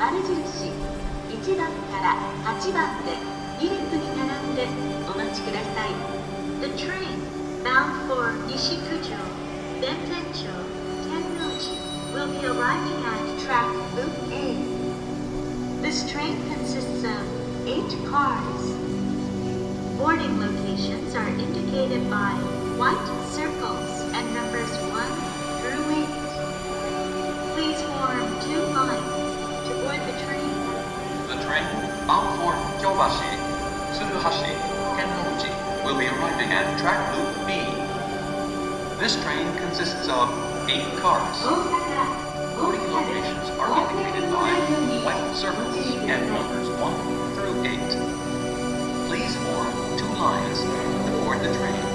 丸印1番から8番で2列に並んでお待ちください The train bound for Nishikucho, Bentencho, Tennoji will be arriving at track Loop A. This train consists of eight cars. Boarding locations are indicated by white circles Mountford, Kyobashi, Tsuruhashi, Tennoji will be arriving at track loop B. This train consists of eight cars. Loading locations are indicated by white circles at numbers 1 through 8. Please form two lines aboard the train.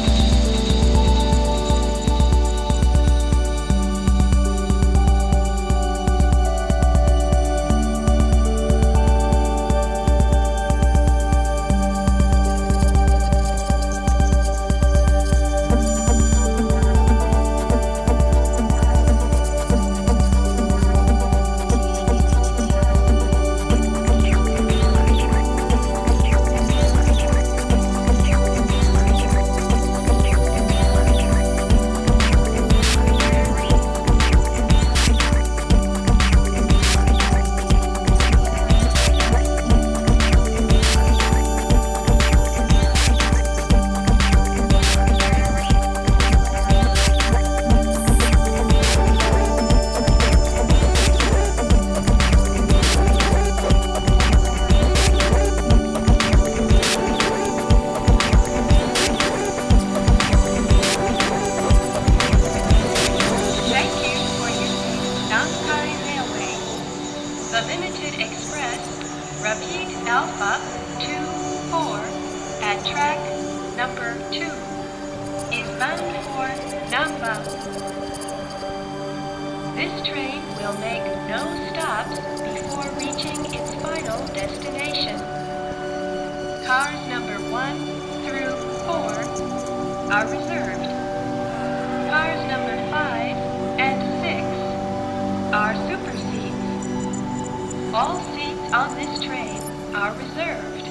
reserved.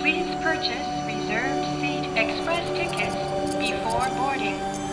Please purchase reserved seat express tickets before boarding.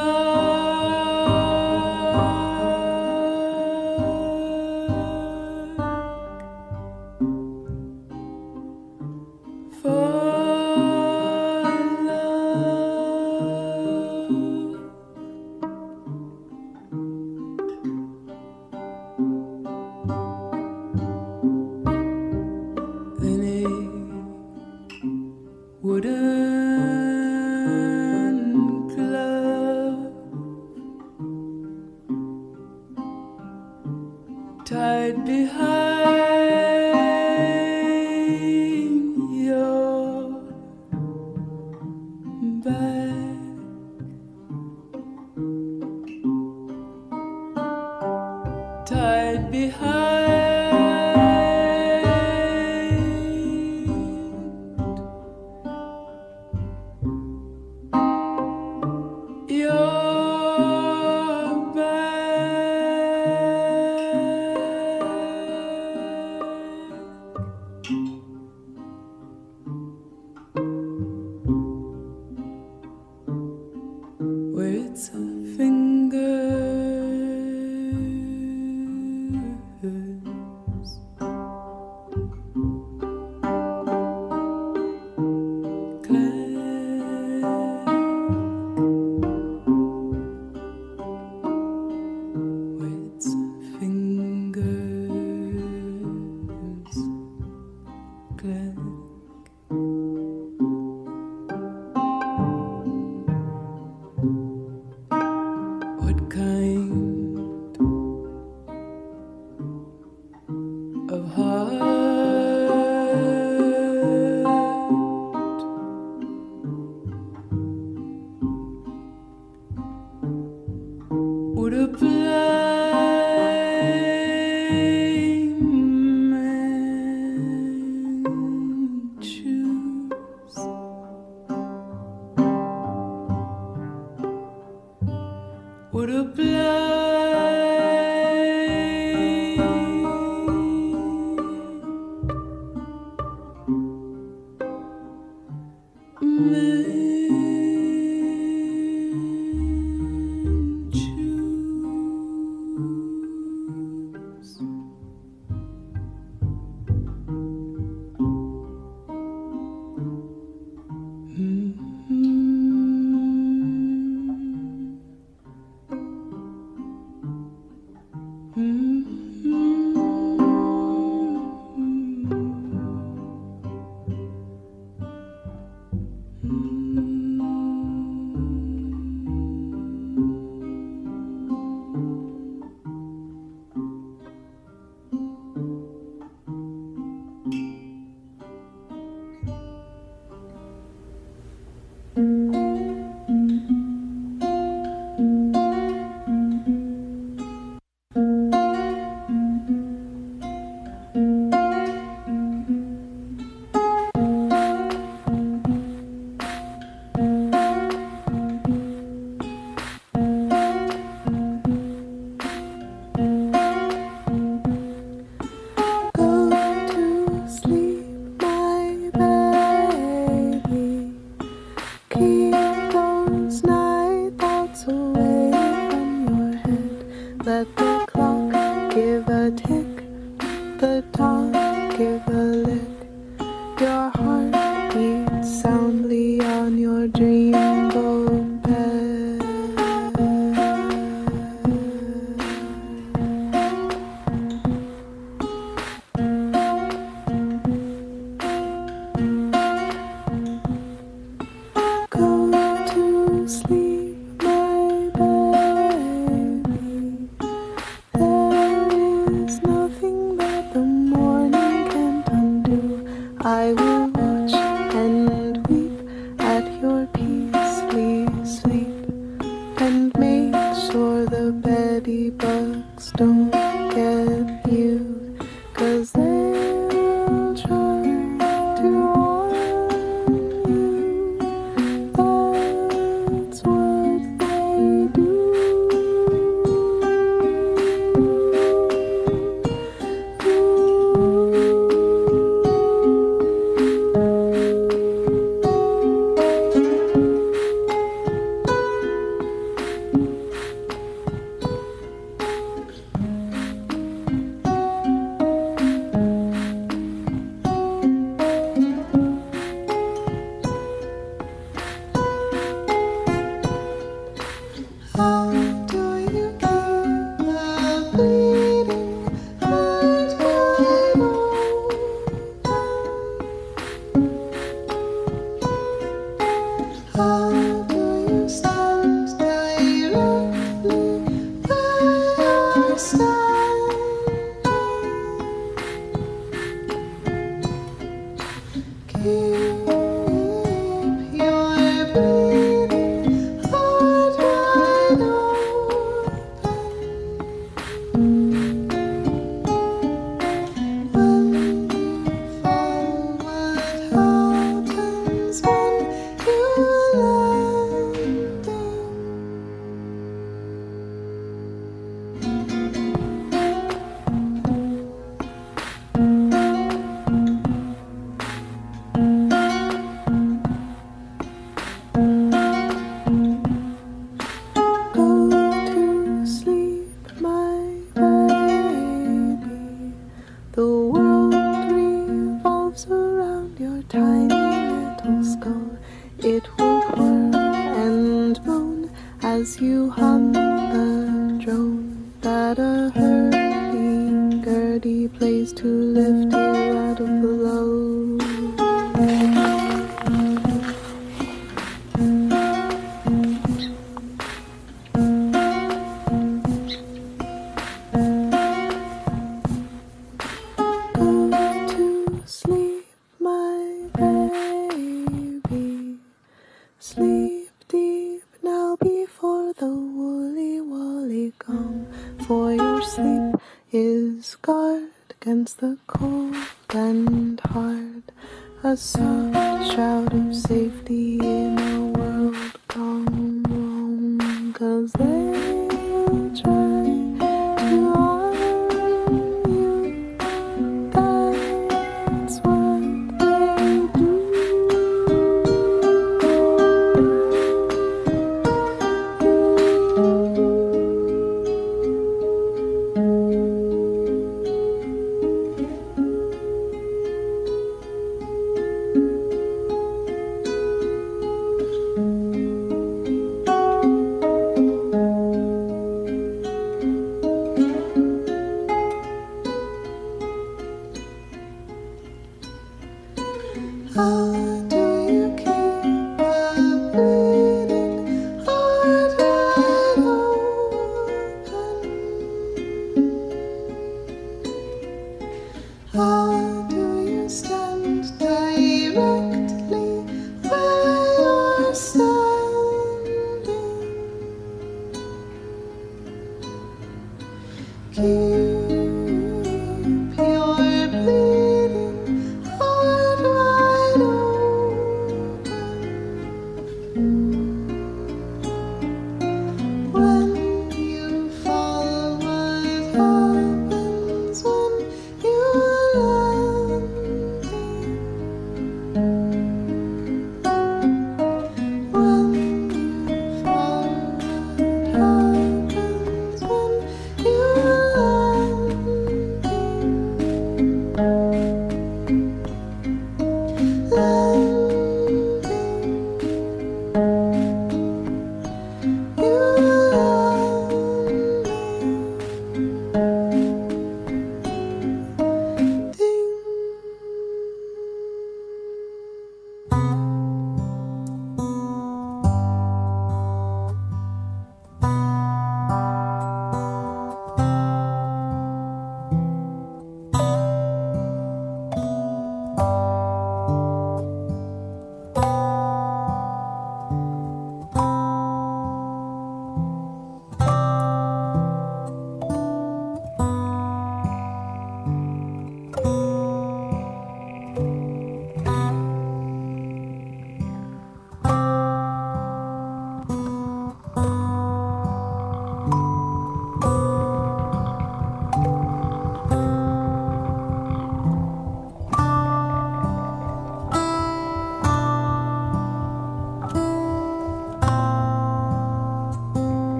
In love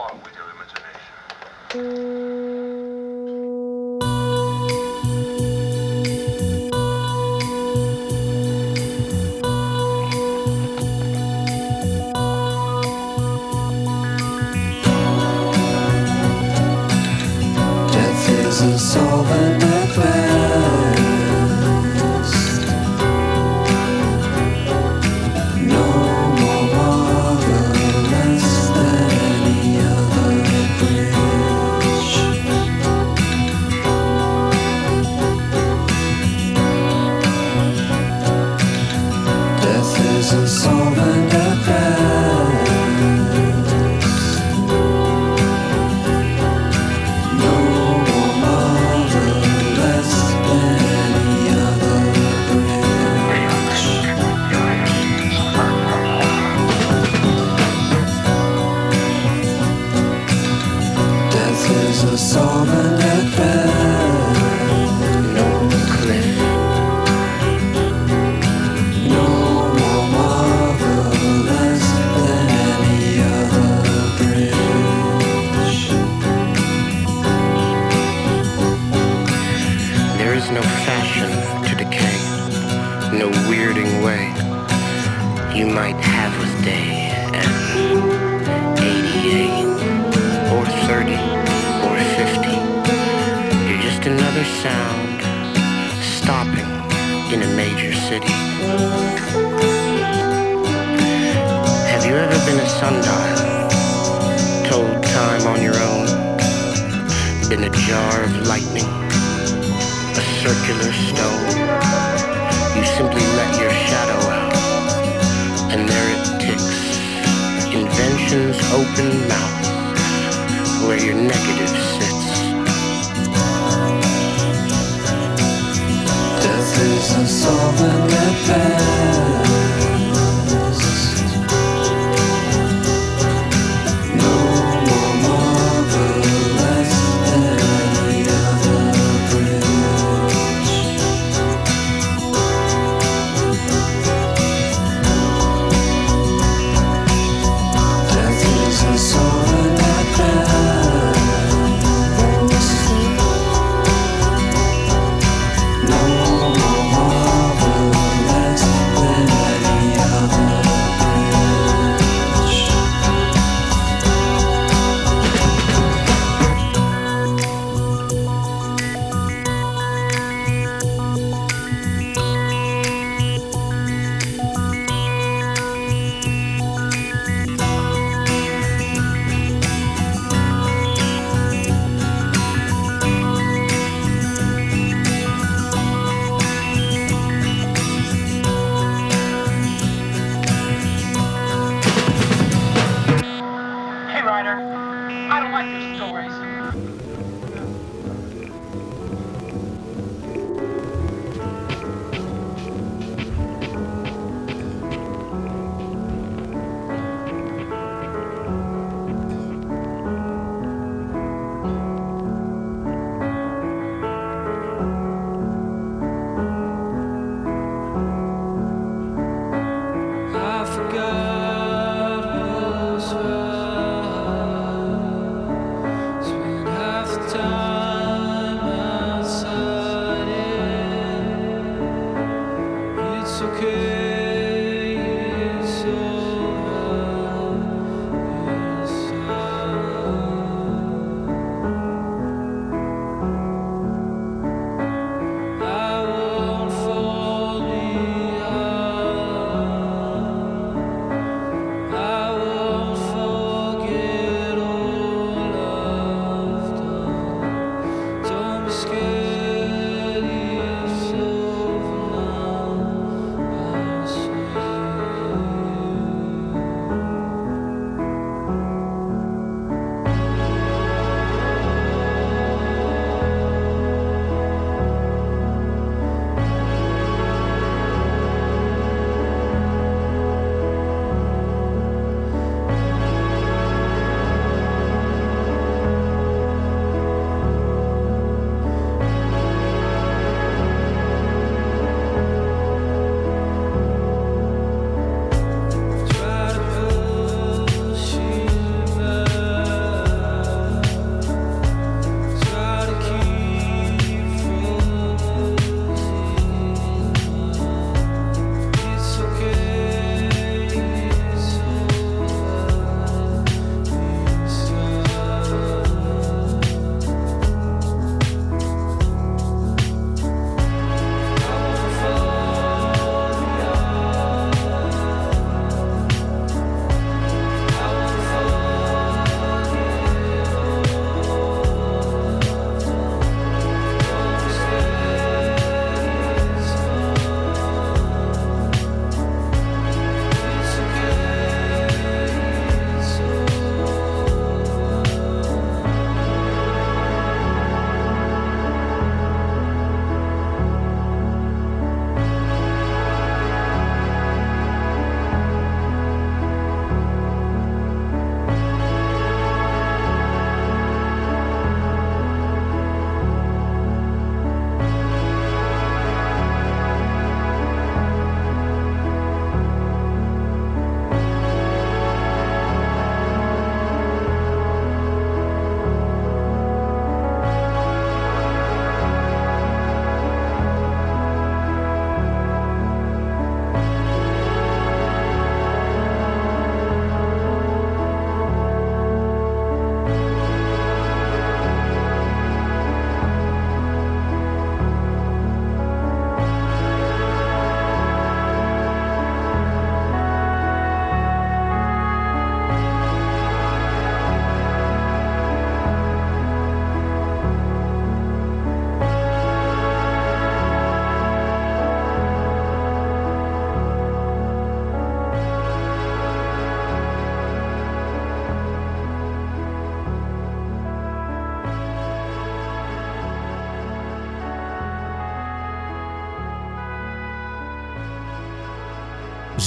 fought with your imagination.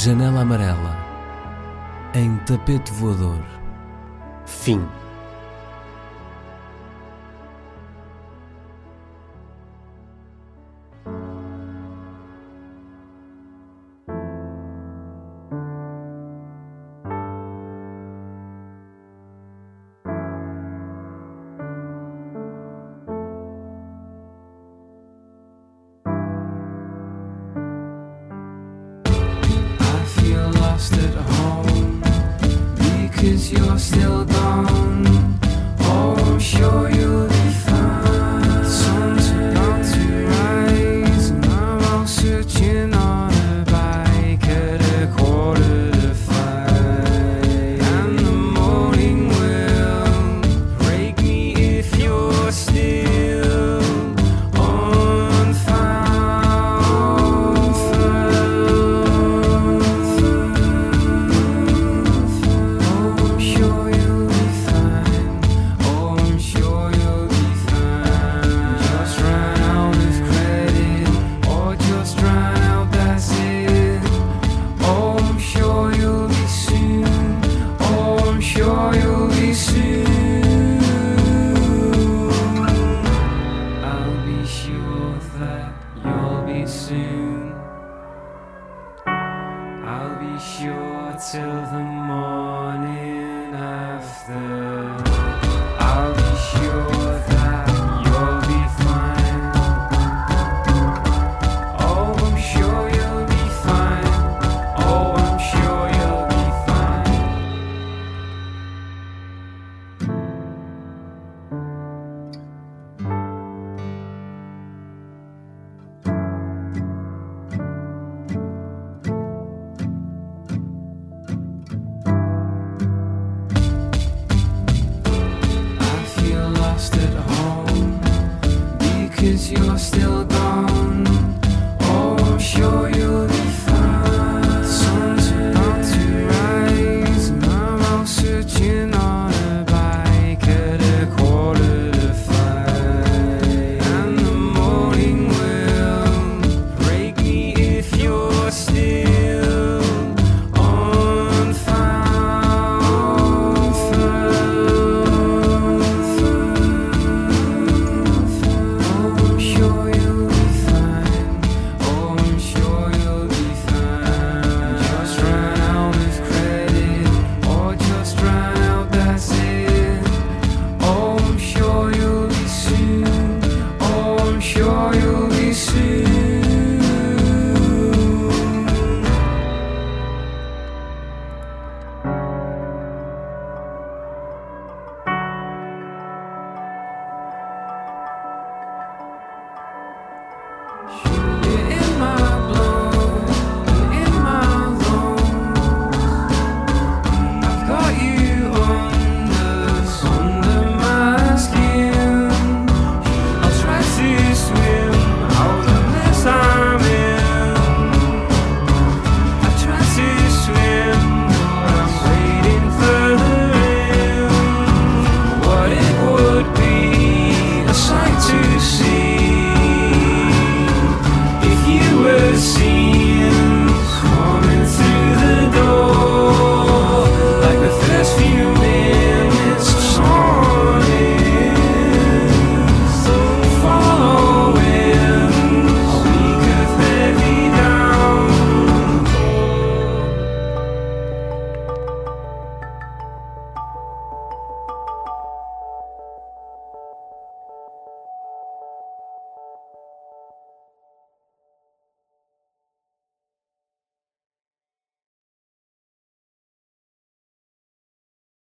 Janela Amarela. Em tapete voador. Fim.